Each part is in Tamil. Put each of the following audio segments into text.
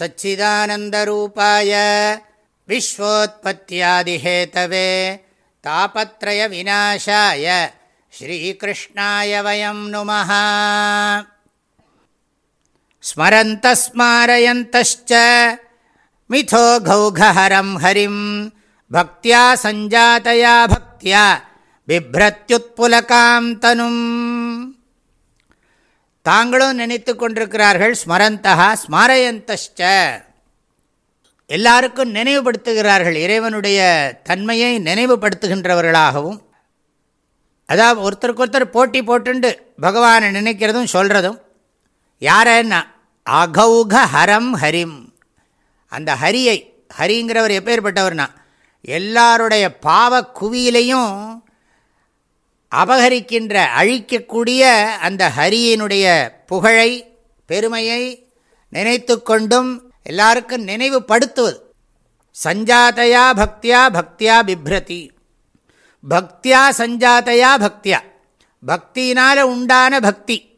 सच्चिदानन्दरूपाय विश्वोत्पत्त्यादिहेतवे तापत्रयविनाशाय श्रीकृष्णाय वयं नुमः स्मरन्तस्मारयन्तश्च मिथो घौघहरं हरिं भक्त्या सञ्जातया भक्त्या बिभ्रत्युत्पुलकां तनुम् தாங்களும் நினைத்து கொண்டிருக்கிறார்கள் ஸ்மரந்தா ஸ்மாரயந்தஷ்ட எல்லாருக்கும் நினைவுபடுத்துகிறார்கள் இறைவனுடைய தன்மையை நினைவுபடுத்துகின்றவர்களாகவும். அதாவது ஒருத்தருக்கு ஒருத்தர் போட்டி போட்டுண்டு பகவானை நினைக்கிறதும் சொல்கிறதும் யாரன்னா அகௌக ஹரம் ஹரிம். அந்த ஹரியை ஹரிங்கிறவர் எப்பேற்பட்டவர்னா எல்லாருடைய பாவ குவியிலையும் அபகரிக்கின்ற அழிக்கக்கூடிய அந்த ஹரியினுடைய புகழை பெருமையை நினைத்து கொண்டும் எல்லாருக்கும் நினைவுபடுத்துவது. சஞ்சாத்தையா பக்தியா பக்தியா பிப்ரதி. பக்தியா சஞ்சாத்தையா பக்தியா. பக்தியினால் உண்டான பக்தி.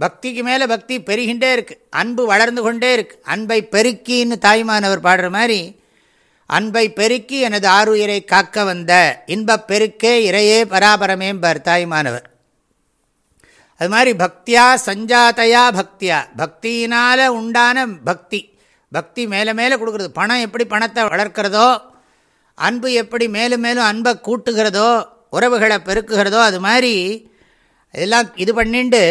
பக்திக்கு மேலே பக்தி பெருகின்றே இருக்குது அன்பு வளர்ந்து கொண்டே இருக்குது அன்பை பெருக்கின்னு தாய்மானவர் பாடுற மாதிரி அன்பை பெருக்கி எனது ஆறுயிரை காக்க வந்த இன்பப் பெருக்கே இறையே பராபரமேம்பர் தாய்மானவர். அது மாதிரி பக்தியா சஞ்சாத்தையா பக்தியா? பக்தியினால் உண்டான பக்தி. பக்தி மேலே மேலே கொடுக்குறது. பணம் எப்படி பணத்தை வளர்க்கிறதோ அன்பு எப்படி மேலும் மேலும் அன்பை கூட்டுகிறதோ உறவுகளை பெருக்குகிறதோ அது மாதிரி இதெல்லாம் இது பண்ணிண்டு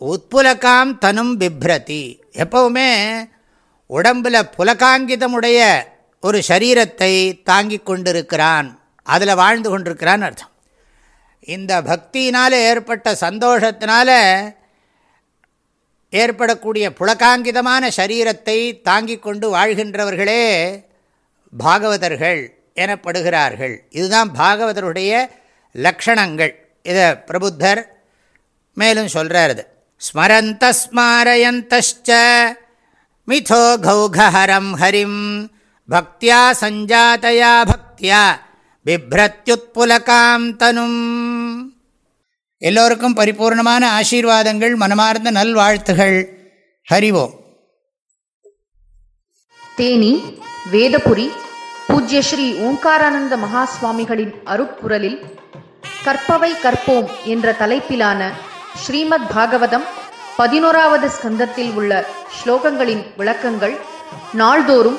உட்புலக்காம் தனும் பிப்ரதி. எப்பவுமே உடம்பில் புலகாங்கிதமுடைய ஒரு சரீரத்தை தாங்கி கொண்டிருக்கிறான். அதில் வாழ்ந்து கொண்டிருக்கிறான் அர்த்தம். இந்த பக்தியினால் ஏற்பட்ட சந்தோஷத்தினால ஏற்படக்கூடிய புலகாங்கிதமான சரீரத்தை தாங்கி கொண்டு வாழ்கின்றவர்களே பாகவதர்கள் எனப்படுகிறார்கள். இதுதான் பாகவதருடைய லக்ஷணங்கள். இதை பிரபுத்தர் மேலும் சொல்கிறார் ஸ்மரந்த ஸ்மாரயந்தச்ச மிதோ கௌகஹரம் ஹரிம் பக்தியா சஞ்சாத்தையா பக்தியா பிப்ரத்யுத்புலகாம் தனும் எல்லோருக்கும் பரிபூர்ணமான ஆசீர்வாதங்கள் மனமார்ந்த நல்வாழ்த்துகள். ஹரிவோம் தேனி வேதபுரி பூஜ்ய ஸ்ரீ ஓங்காரானந்த மகாஸ்வாமிகளின் அருப்புரலில் கற்பவை கற்போம் என்ற தலைப்பிலான ஸ்ரீமத் பாகவதம் பதினோராவது ஸ்கந்தத்தில் உள்ள ஸ்லோகங்களின் விளக்கங்கள் நாள்தோறும்